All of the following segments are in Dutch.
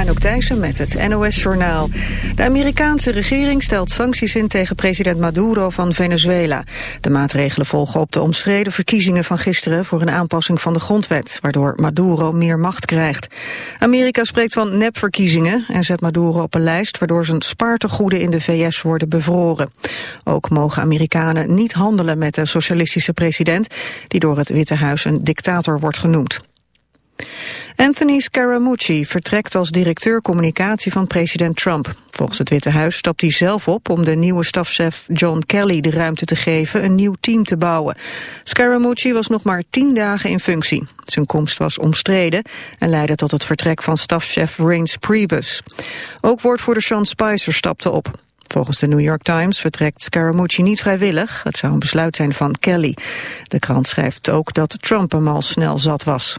Anouk Thijssen met het NOS-journaal. De Amerikaanse regering stelt sancties in tegen president Maduro van Venezuela. De maatregelen volgen op de omstreden verkiezingen van gisteren... voor een aanpassing van de grondwet, waardoor Maduro meer macht krijgt. Amerika spreekt van nepverkiezingen en zet Maduro op een lijst... waardoor zijn spaartegoeden in de VS worden bevroren. Ook mogen Amerikanen niet handelen met de socialistische president... die door het Witte Huis een dictator wordt genoemd. Anthony Scaramucci vertrekt als directeur communicatie van president Trump. Volgens het Witte Huis stapt hij zelf op om de nieuwe stafchef John Kelly de ruimte te geven een nieuw team te bouwen. Scaramucci was nog maar tien dagen in functie. Zijn komst was omstreden en leidde tot het vertrek van stafchef Reince Priebus. Ook woordvoerder Sean Spicer stapte op. Volgens de New York Times vertrekt Scaramucci niet vrijwillig. Het zou een besluit zijn van Kelly. De krant schrijft ook dat Trump hem al snel zat was.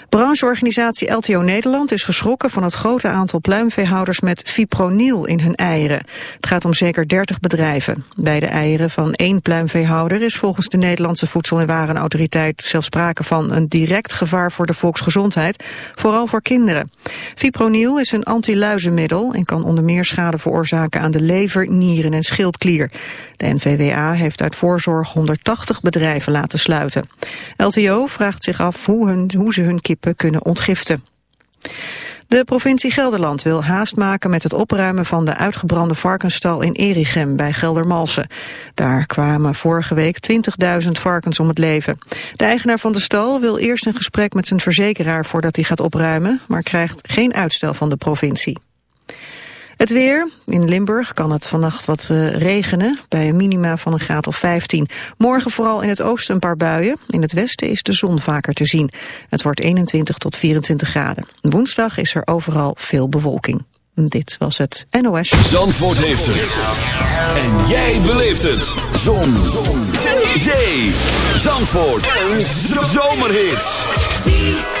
Brancheorganisatie LTO Nederland is geschrokken van het grote aantal pluimveehouders met fipronil in hun eieren. Het gaat om zeker 30 bedrijven. Bij de eieren van één pluimveehouder is volgens de Nederlandse Voedsel- en Warenautoriteit zelfs sprake van een direct gevaar voor de volksgezondheid, vooral voor kinderen. Fipronil is een antiluizenmiddel en kan onder meer schade veroorzaken aan de lever, nieren en schildklier. De NVWA heeft uit voorzorg 180 bedrijven laten sluiten. LTO vraagt zich af hoe, hoe ze hun kunnen ontgiften. De provincie Gelderland wil haast maken met het opruimen van de uitgebrande varkensstal in Erichem bij Geldermalsen. Daar kwamen vorige week 20.000 varkens om het leven. De eigenaar van de stal wil eerst een gesprek met zijn verzekeraar voordat hij gaat opruimen, maar krijgt geen uitstel van de provincie. Het weer. In Limburg kan het vannacht wat uh, regenen, bij een minima van een graad of 15. Morgen vooral in het oosten een paar buien. In het westen is de zon vaker te zien. Het wordt 21 tot 24 graden. Woensdag is er overal veel bewolking. Dit was het NOS. Zandvoort heeft het. En jij beleeft het. Zon. zon. Zee. Zandvoort. Een zomerhit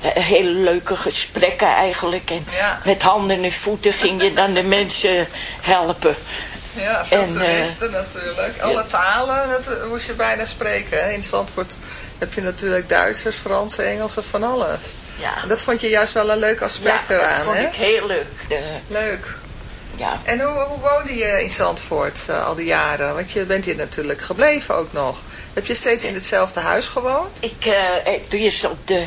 hele leuke gesprekken eigenlijk. En ja. met handen en voeten ging je dan de mensen helpen. Ja, veel en, toeristen uh, natuurlijk. Alle ja. talen dat moest je bijna spreken. In Zandvoort heb je natuurlijk Duitsers, Frans, Engels en van alles. Ja. En dat vond je juist wel een leuk aspect ja, eraan, dat vond hè? ik heel leuk. De... Leuk. Ja. En hoe, hoe woonde je in Zandvoort uh, al die jaren? Want je bent hier natuurlijk gebleven ook nog. Heb je steeds in hetzelfde huis gewoond? Ik uh, heb eerst op de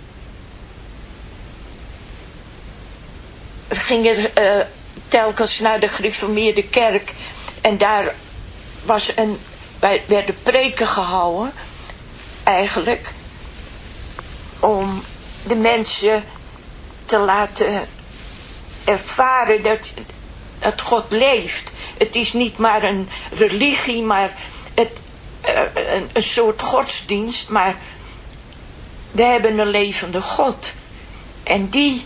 ging er eh, telkens naar de gereformeerde kerk en daar was een, bij, werden preken gehouden eigenlijk om de mensen te laten ervaren dat, dat God leeft. Het is niet maar een religie, maar het, eh, een, een soort godsdienst, maar we hebben een levende God. En die,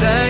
Verheerlijk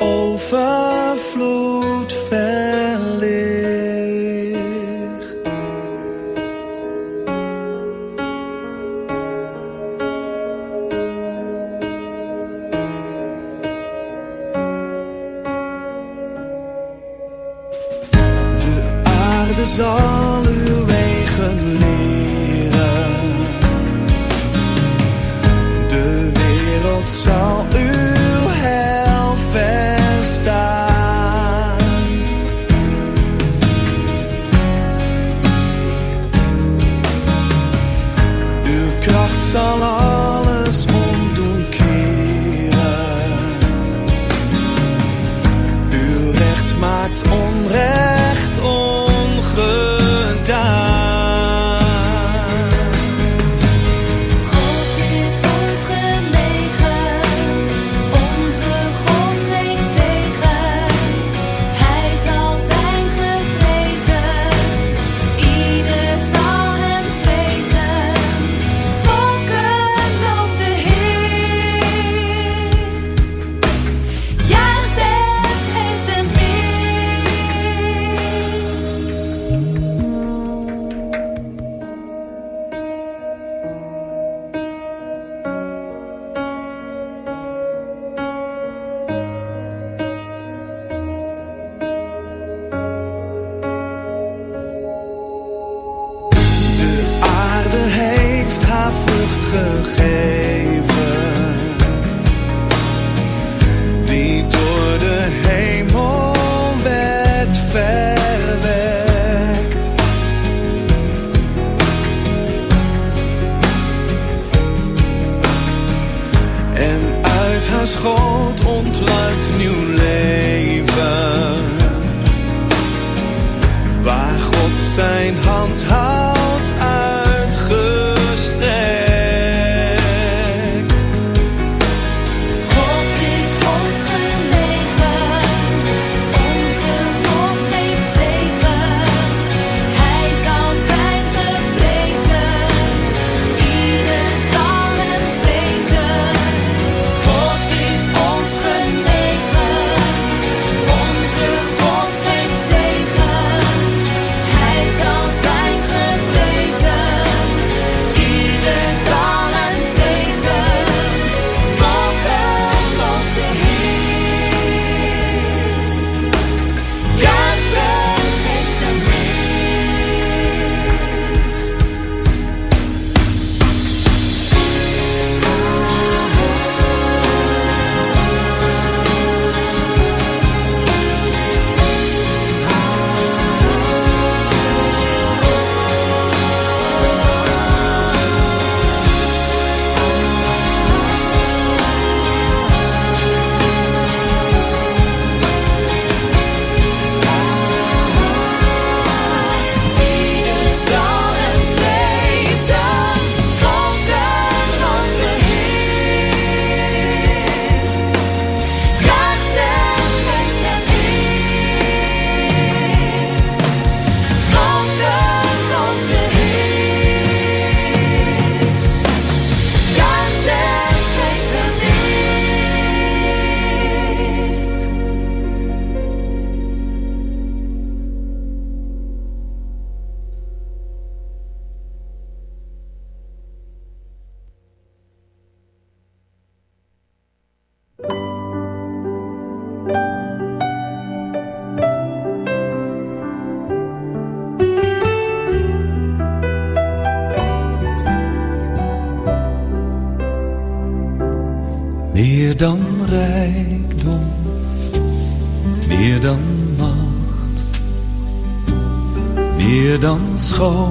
口。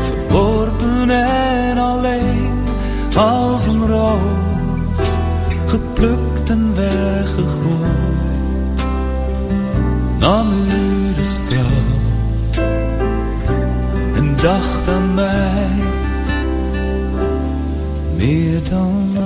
verworpen en alleen als een roos, geplukt en weggegooid. Nam u de en dacht aan mij meer dan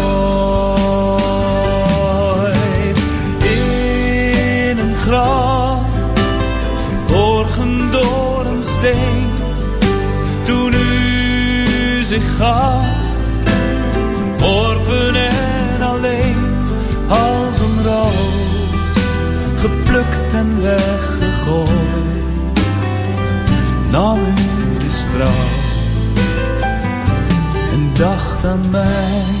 Zich gaf en alleen als een roos, geplukt en weggegooid, nam u de straf en dacht aan mij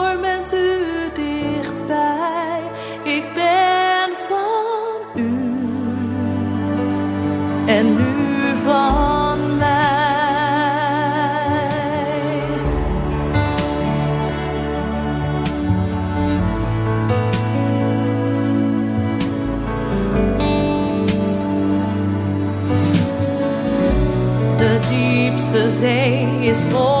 diepste zee is vol